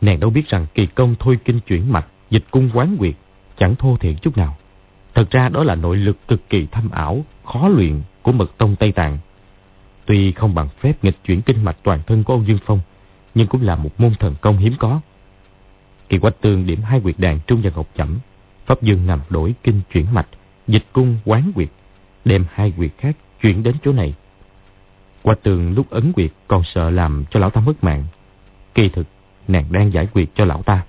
Nàng đâu biết rằng kỳ công thôi kinh chuyển mạch, dịch cung quán quyệt, chẳng thô thiển chút nào. Thật ra đó là nội lực cực kỳ thâm ảo, khó luyện của mật tông Tây Tạng. Tuy không bằng phép nghịch chuyển kinh mạch toàn thân của Âu Dương Phong, nhưng cũng là một môn thần công hiếm có. Kỳ quách tương điểm hai quyệt đàn trung và ngọc chẩm, Pháp Dương nằm đổi kinh chuyển mạch, dịch cung quán quyệt, đem hai quyệt khác chuyển đến chỗ này. Qua tường lúc ấn quyệt còn sợ làm cho lão ta mất mạng. Kỳ thực, nàng đang giải quyết cho lão ta.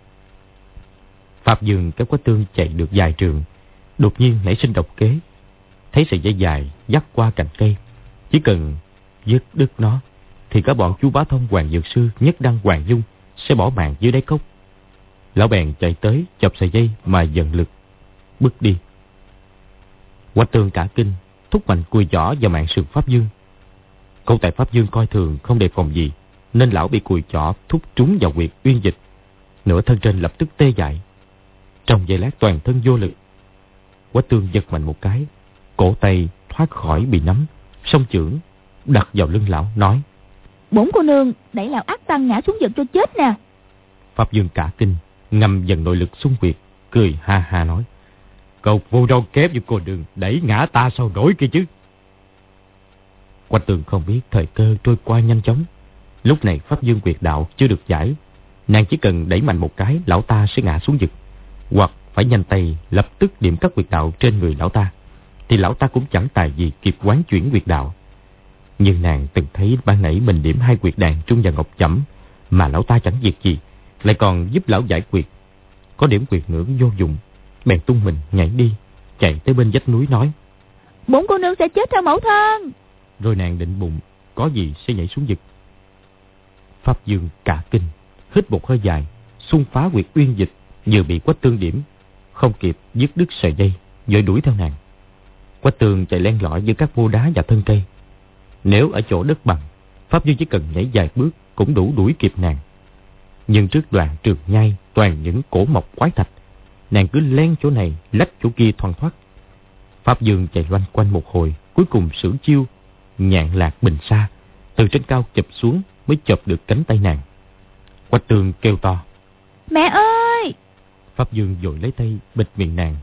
Pháp Dương kéo quá tương chạy được dài trường, đột nhiên nảy sinh độc kế. Thấy sợi dây dài dắt qua cành cây, chỉ cần dứt đứt nó, thì cả bọn chú bá thông hoàng dược sư nhất đăng hoàng dung sẽ bỏ mạng dưới đáy cốc. Lão bèn chạy tới chọc sợi dây mà dần lực, bước đi. Quách tường cả kinh, thúc mạnh cùi chỏ vào mạng sườn Pháp Dương. Cậu tại Pháp Dương coi thường không đề phòng gì, nên lão bị cùi chỏ thúc trúng vào quyệt uyên dịch. Nửa thân trên lập tức tê dại. Trong giây lát toàn thân vô lực. Quách tương giật mạnh một cái, cổ tay thoát khỏi bị nắm, song chưởng đặt vào lưng lão nói: "Bốn cô nương đẩy lão ác tăng ngã xuống giật cho chết nè." Pháp Dương cả kinh, ngầm dần nội lực xung quyệt, cười ha ha nói: Cậu vô đâu kép với cô đường đẩy ngã ta sau nổi kia chứ. Quách tường không biết thời cơ trôi qua nhanh chóng. Lúc này Pháp Dương Quyệt Đạo chưa được giải. Nàng chỉ cần đẩy mạnh một cái, lão ta sẽ ngã xuống vực. Hoặc phải nhanh tay lập tức điểm các quyệt đạo trên người lão ta. Thì lão ta cũng chẳng tài gì kịp quán chuyển quyệt đạo. Nhưng nàng từng thấy ban nãy mình điểm hai quyệt đàn trung và ngọc chẩm mà lão ta chẳng việc gì, lại còn giúp lão giải quyệt. Có điểm quyệt ngưỡng vô dụng bèn tung mình nhảy đi, chạy tới bên vách núi nói. Bốn cô nương sẽ chết theo mẫu thân. Rồi nàng định bụng, có gì sẽ nhảy xuống vực. Pháp Dương cả kinh, hít một hơi dài, xung phá quyệt uyên dịch, vừa bị quách tương điểm, không kịp dứt đứt sợi dây, rồi đuổi theo nàng. Quách tương chạy len lỏi giữa các vô đá và thân cây. Nếu ở chỗ đất bằng, Pháp Dương chỉ cần nhảy dài bước cũng đủ đuổi kịp nàng. Nhưng trước đoạn trường nhai toàn những cổ mọc quái thạch, Nàng cứ len chỗ này, lách chỗ kia thoăn thoát. Pháp Dương chạy loanh quanh một hồi, cuối cùng sử chiêu, nhạn lạc bình xa, từ trên cao chụp xuống mới chụp được cánh tay nàng. Quách tường kêu to. Mẹ ơi! Pháp Dương dội lấy tay bịt miệng nàng.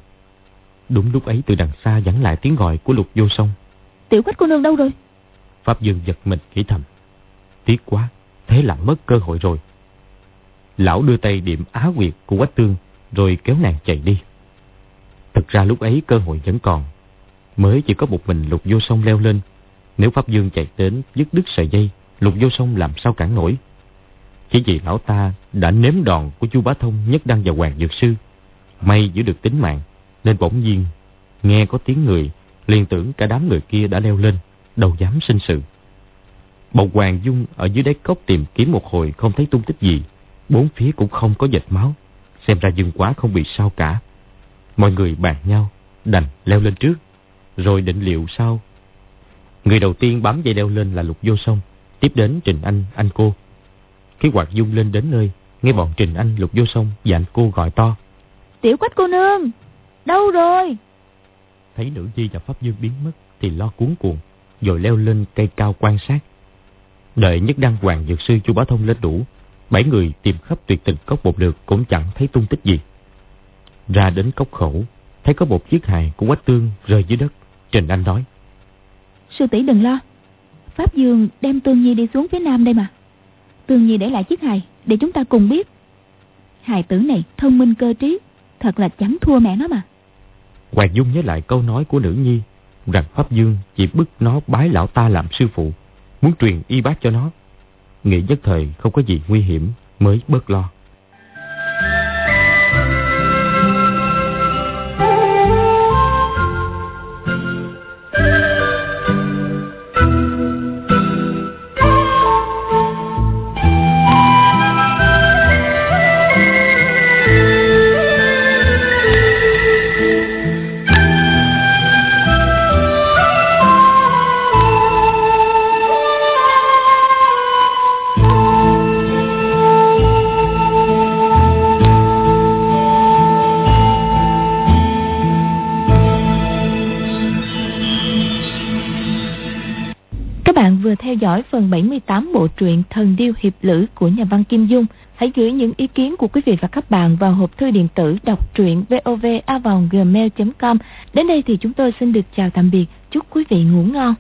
Đúng lúc ấy từ đằng xa dẫn lại tiếng gọi của lục vô sông. Tiểu quách cô nương đâu rồi? Pháp Dương giật mình nghĩ thầm. Tiếc quá, thế là mất cơ hội rồi. Lão đưa tay điểm á quyệt của quách tương rồi kéo nàng chạy đi. Thực ra lúc ấy cơ hội vẫn còn. Mới chỉ có một mình lục vô sông leo lên. Nếu Pháp Dương chạy đến dứt đứt sợi dây, Lục vô sông làm sao cản nổi. Chỉ vì lão ta đã nếm đòn của chu bá thông nhất đăng và hoàng dược sư. May giữ được tính mạng, nên bỗng nhiên nghe có tiếng người, liền tưởng cả đám người kia đã leo lên, đâu dám sinh sự. bầu Hoàng Dung ở dưới đáy cốc tìm kiếm một hồi không thấy tung tích gì, bốn phía cũng không có dịch máu, xem ra Dương quá không bị sao cả. Mọi người bàn nhau, đành leo lên trước, rồi định liệu sau. Người đầu tiên bám dây leo lên là Lục Vô Song, tiếp đến Trình Anh, anh cô. Khi Hoạt Dung lên đến nơi, nghe bọn Trình Anh, Lục Vô Song và anh cô gọi to. Tiểu quách cô nương, đâu rồi? Thấy nữ di và Pháp Dương biến mất thì lo cuốn cuồng, rồi leo lên cây cao quan sát. Đợi nhất đăng hoàng dược sư chu Bá Thông lên đủ, bảy người tìm khắp tuyệt tình cốc một lượt cũng chẳng thấy tung tích gì. Ra đến cốc khẩu, thấy có một chiếc hài của quách tương rơi dưới đất. Trình Anh nói. Sư tỷ đừng lo. Pháp Dương đem Tương Nhi đi xuống phía nam đây mà. Tương Nhi để lại chiếc hài để chúng ta cùng biết. Hài tử này thông minh cơ trí, thật là chẳng thua mẹ nó mà. Hoàng Dung nhớ lại câu nói của nữ nhi rằng Pháp Dương chỉ bức nó bái lão ta làm sư phụ, muốn truyền y bác cho nó. Nghĩ nhất thời không có gì nguy hiểm mới bớt lo. 78 bộ truyện Thần Điêu Hiệp Lữ của nhà văn Kim Dung. Hãy gửi những ý kiến của quý vị và các bạn vào hộp thư điện tử đọc truyện vovavonggmail.com. Đến đây thì chúng tôi xin được chào tạm biệt. Chúc quý vị ngủ ngon.